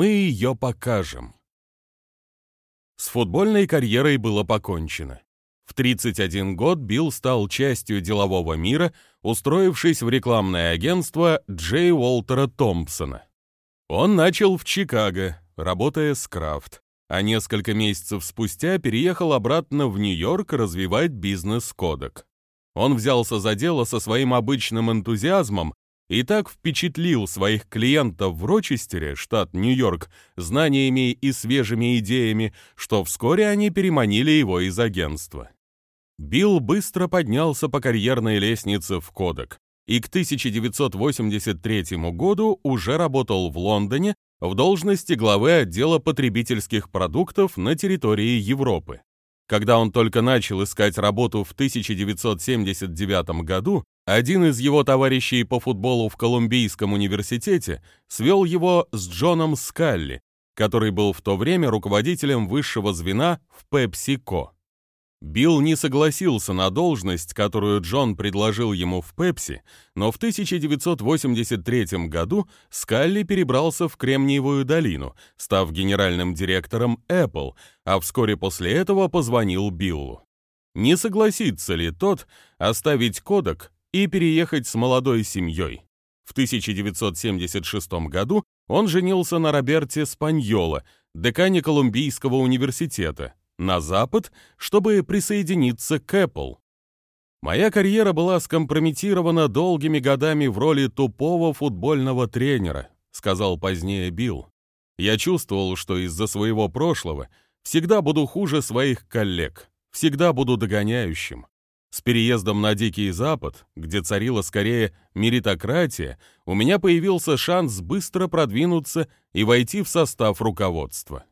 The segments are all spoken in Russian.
Мы ее покажем. С футбольной карьерой было покончено. В 31 год Билл стал частью делового мира, устроившись в рекламное агентство Джей Уолтера Томпсона. Он начал в Чикаго, работая с Крафт, а несколько месяцев спустя переехал обратно в Нью-Йорк развивать бизнес Кодек. Он взялся за дело со своим обычным энтузиазмом и так впечатлил своих клиентов в Рочестере, штат Нью-Йорк, знаниями и свежими идеями, что вскоре они переманили его из агентства. Билл быстро поднялся по карьерной лестнице в Кодек и к 1983 году уже работал в Лондоне в должности главы отдела потребительских продуктов на территории Европы. Когда он только начал искать работу в 1979 году, один из его товарищей по футболу в Колумбийском университете свел его с Джоном Скалли, который был в то время руководителем высшего звена в PepsiCo. Билл не согласился на должность, которую Джон предложил ему в Пепси, но в 1983 году Скалли перебрался в Кремниевую долину, став генеральным директором Apple, а вскоре после этого позвонил Биллу. Не согласится ли тот оставить кодек и переехать с молодой семьей. В 1976 году он женился на Роберте Спаньоло, декане Колумбийского университета, на Запад, чтобы присоединиться к Apple. Моя карьера была скомпрометирована долгими годами в роли тупого футбольного тренера, сказал позднее Билл. Я чувствовал, что из-за своего прошлого всегда буду хуже своих коллег, всегда буду догоняющим. С переездом на Дикий Запад, где царила скорее меритократия, у меня появился шанс быстро продвинуться и войти в состав руководства.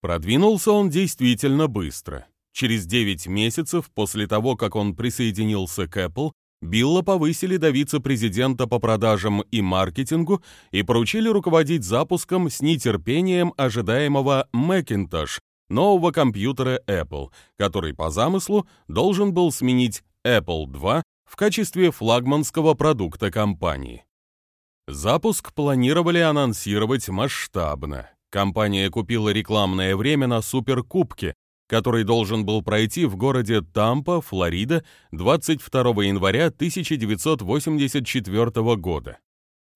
Продвинулся он действительно быстро. Через 9 месяцев после того, как он присоединился к Apple, Билла повысили до вице-президента по продажам и маркетингу и поручили руководить запуском с нетерпением ожидаемого Macintosh, нового компьютера Apple, который по замыслу должен был сменить Apple II в качестве флагманского продукта компании. Запуск планировали анонсировать масштабно. Компания купила рекламное время на Суперкубке, который должен был пройти в городе Тампа, Флорида, 22 января 1984 года.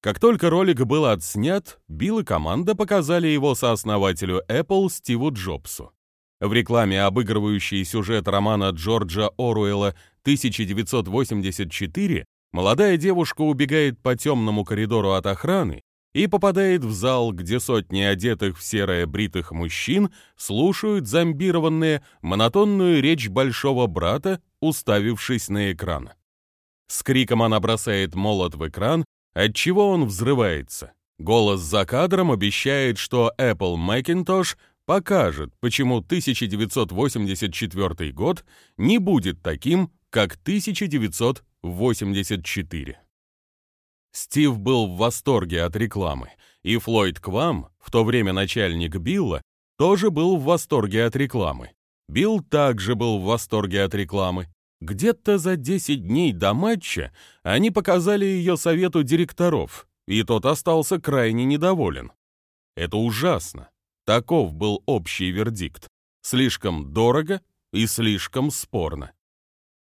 Как только ролик был отснят, Билл и команда показали его сооснователю Apple Стиву Джобсу. В рекламе, обыгрывающей сюжет романа Джорджа Оруэлла 1984, молодая девушка убегает по темному коридору от охраны и попадает в зал, где сотни одетых в серое бритых мужчин слушают зомбированные монотонную речь большого брата, уставившись на экран. С криком она бросает молот в экран, отчего он взрывается. Голос за кадром обещает, что Apple Macintosh покажет, почему 1984 год не будет таким, как 1984. Стив был в восторге от рекламы, и Флойд Квам, в то время начальник Билла, тоже был в восторге от рекламы. Билл также был в восторге от рекламы. Где-то за 10 дней до матча они показали ее совету директоров, и тот остался крайне недоволен. Это ужасно. Таков был общий вердикт. Слишком дорого и слишком спорно.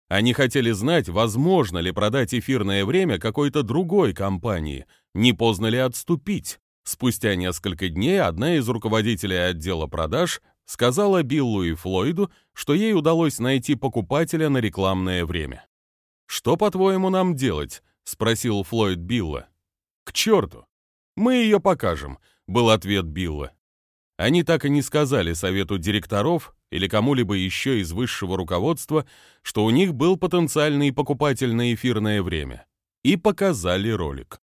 Они хотели знать, возможно ли продать эфирное время какой-то другой компании, не поздно ли отступить. Спустя несколько дней одна из руководителей отдела продаж сказала Биллу и Флойду, что ей удалось найти покупателя на рекламное время. «Что, по-твоему, нам делать?» — спросил Флойд Билла. «К черту! Мы ее покажем», — был ответ Билла. Они так и не сказали совету директоров или кому-либо еще из высшего руководства, что у них был потенциальный покупатель на эфирное время, и показали ролик.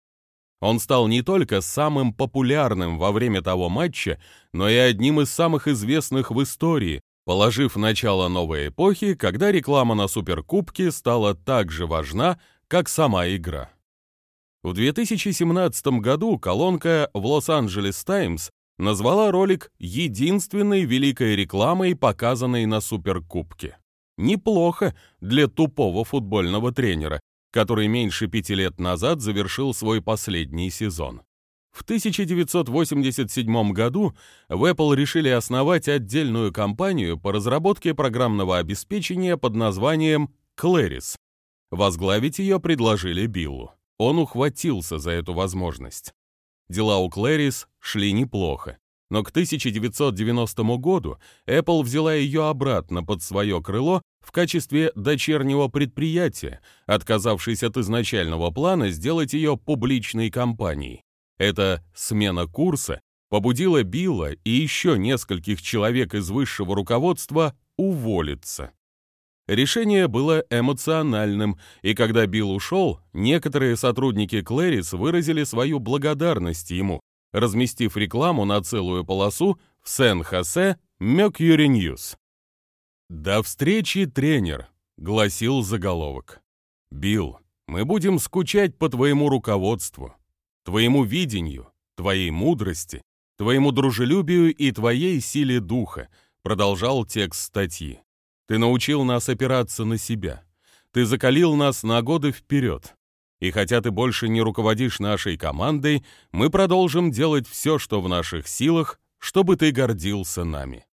Он стал не только самым популярным во время того матча, но и одним из самых известных в истории, положив начало новой эпохи, когда реклама на Суперкубке стала так же важна, как сама игра. В 2017 году колонка в Лос-Анджелес Таймс назвала ролик единственной великой рекламой, показанной на Суперкубке. Неплохо для тупого футбольного тренера, который меньше пяти лет назад завершил свой последний сезон. В 1987 году в Apple решили основать отдельную компанию по разработке программного обеспечения под названием Claris. Возглавить ее предложили Биллу. Он ухватился за эту возможность. Дела у Claris шли неплохо, но к 1990 году Apple взяла ее обратно под свое крыло в качестве дочернего предприятия, отказавшись от изначального плана сделать ее публичной компанией. Эта смена курса побудила Билла и еще нескольких человек из высшего руководства уволиться. Решение было эмоциональным, и когда Билл ушел, некоторые сотрудники Клэрис выразили свою благодарность ему, разместив рекламу на целую полосу в Сен-Хосе Mercury News. «До встречи, тренер», — гласил заголовок. «Билл, мы будем скучать по твоему руководству твоему видению, твоей мудрости, твоему дружелюбию и твоей силе духа», продолжал текст статьи. «Ты научил нас опираться на себя. Ты закалил нас на годы вперед. И хотя ты больше не руководишь нашей командой, мы продолжим делать все, что в наших силах, чтобы ты гордился нами».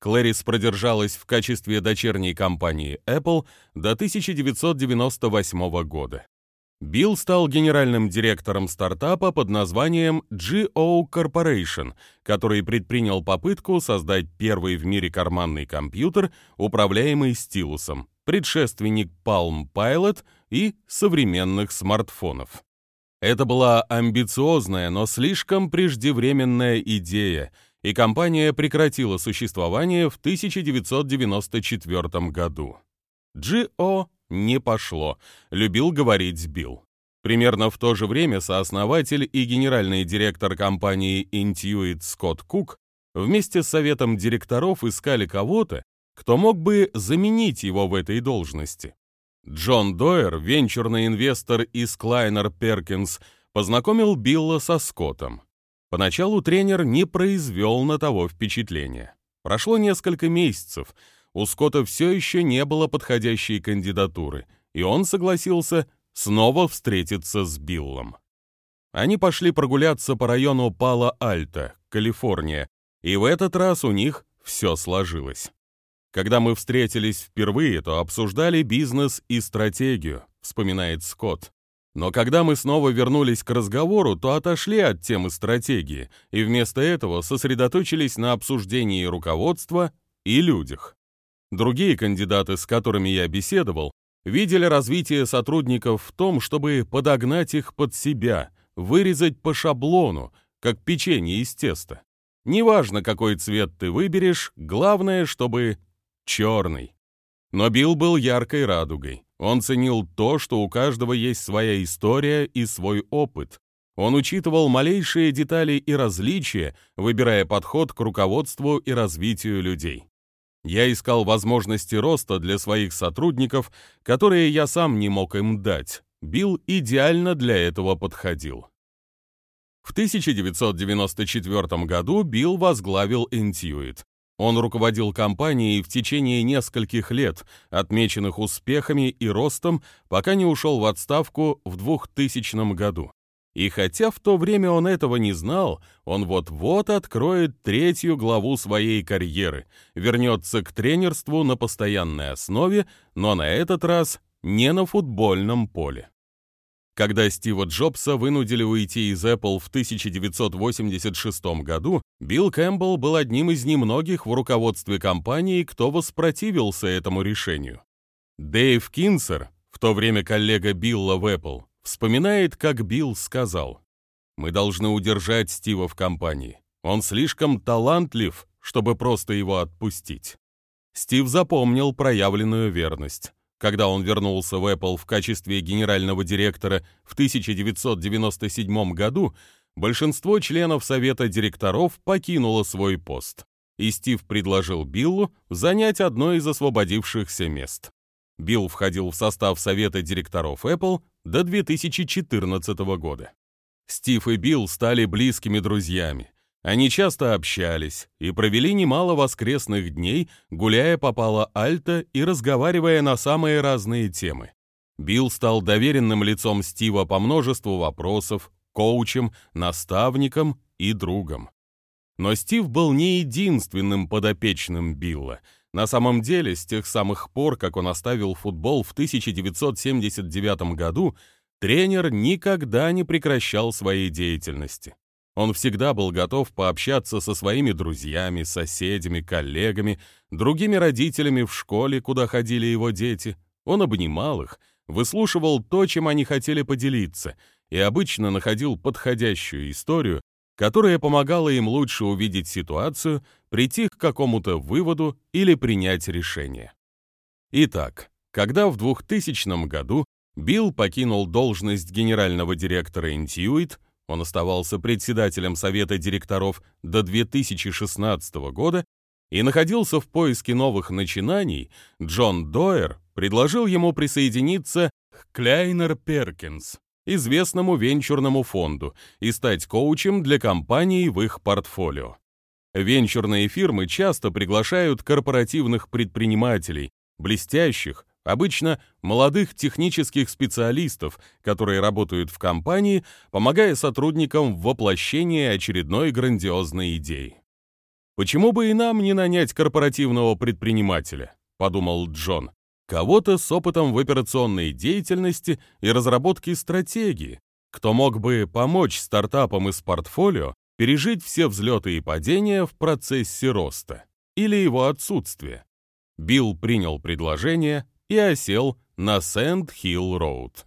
Клэрис продержалась в качестве дочерней компании Apple до 1998 года. Билл стал генеральным директором стартапа под названием GO Corporation, который предпринял попытку создать первый в мире карманный компьютер, управляемый стилусом, предшественник Palm Pilot и современных смартфонов. Это была амбициозная, но слишком преждевременная идея, и компания прекратила существование в 1994 году. GO не пошло, любил говорить Билл. Примерно в то же время сооснователь и генеральный директор компании Intuit Скотт Кук вместе с советом директоров искали кого-то, кто мог бы заменить его в этой должности. Джон Дойер, венчурный инвестор из Клайнер Перкинс, познакомил Билла со Скоттом. Поначалу тренер не произвел на того впечатления. Прошло несколько месяцев, у Скотта все еще не было подходящей кандидатуры, и он согласился снова встретиться с Биллом. Они пошли прогуляться по району Пало-Альто, Калифорния, и в этот раз у них все сложилось. Когда мы встретились впервые, то обсуждали бизнес и стратегию, вспоминает Скотт. Но когда мы снова вернулись к разговору, то отошли от темы стратегии и вместо этого сосредоточились на обсуждении руководства и людях. Другие кандидаты, с которыми я беседовал, видели развитие сотрудников в том, чтобы подогнать их под себя, вырезать по шаблону, как печенье из теста. Неважно, какой цвет ты выберешь, главное, чтобы черный. Но Билл был яркой радугой. Он ценил то, что у каждого есть своя история и свой опыт. Он учитывал малейшие детали и различия, выбирая подход к руководству и развитию людей. Я искал возможности роста для своих сотрудников, которые я сам не мог им дать. Билл идеально для этого подходил. В 1994 году Билл возглавил Intuit. Он руководил компанией в течение нескольких лет, отмеченных успехами и ростом, пока не ушел в отставку в 2000 году. И хотя в то время он этого не знал, он вот-вот откроет третью главу своей карьеры, вернется к тренерству на постоянной основе, но на этот раз не на футбольном поле. Когда Стива Джобса вынудили уйти из Apple в 1986 году, Билл Кэмпбелл был одним из немногих в руководстве компании, кто воспротивился этому решению. Дэйв Кинсер, в то время коллега Билла в Apple, Вспоминает, как Билл сказал, «Мы должны удержать Стива в компании. Он слишком талантлив, чтобы просто его отпустить». Стив запомнил проявленную верность. Когда он вернулся в Apple в качестве генерального директора в 1997 году, большинство членов совета директоров покинуло свой пост, и Стив предложил Биллу занять одно из освободившихся мест. Билл входил в состав совета директоров Apple до 2014 года. Стив и Билл стали близкими друзьями. Они часто общались и провели немало воскресных дней, гуляя по Пало-Альто и разговаривая на самые разные темы. Билл стал доверенным лицом Стива по множеству вопросов, коучем, наставником и другом. Но Стив был не единственным подопечным Билла. На самом деле, с тех самых пор, как он оставил футбол в 1979 году, тренер никогда не прекращал своей деятельности. Он всегда был готов пообщаться со своими друзьями, соседями, коллегами, другими родителями в школе, куда ходили его дети. Он обнимал их, выслушивал то, чем они хотели поделиться, и обычно находил подходящую историю, которая помогала им лучше увидеть ситуацию, прийти к какому-то выводу или принять решение. Итак, когда в 2000 году Билл покинул должность генерального директора Intuit, он оставался председателем совета директоров до 2016 года и находился в поиске новых начинаний, Джон Дойер предложил ему присоединиться к Кляйнер Перкинс, известному венчурному фонду, и стать коучем для компаний в их портфолио. Венчурные фирмы часто приглашают корпоративных предпринимателей, блестящих, обычно молодых технических специалистов, которые работают в компании, помогая сотрудникам в воплощении очередной грандиозной идеи. «Почему бы и нам не нанять корпоративного предпринимателя?» — подумал Джон. «Кого-то с опытом в операционной деятельности и разработке стратегии, кто мог бы помочь стартапам из портфолио пережить все взлеты и падения в процессе роста или его отсутствия. Билл принял предложение и осел на Сэнд-Хилл-Роуд.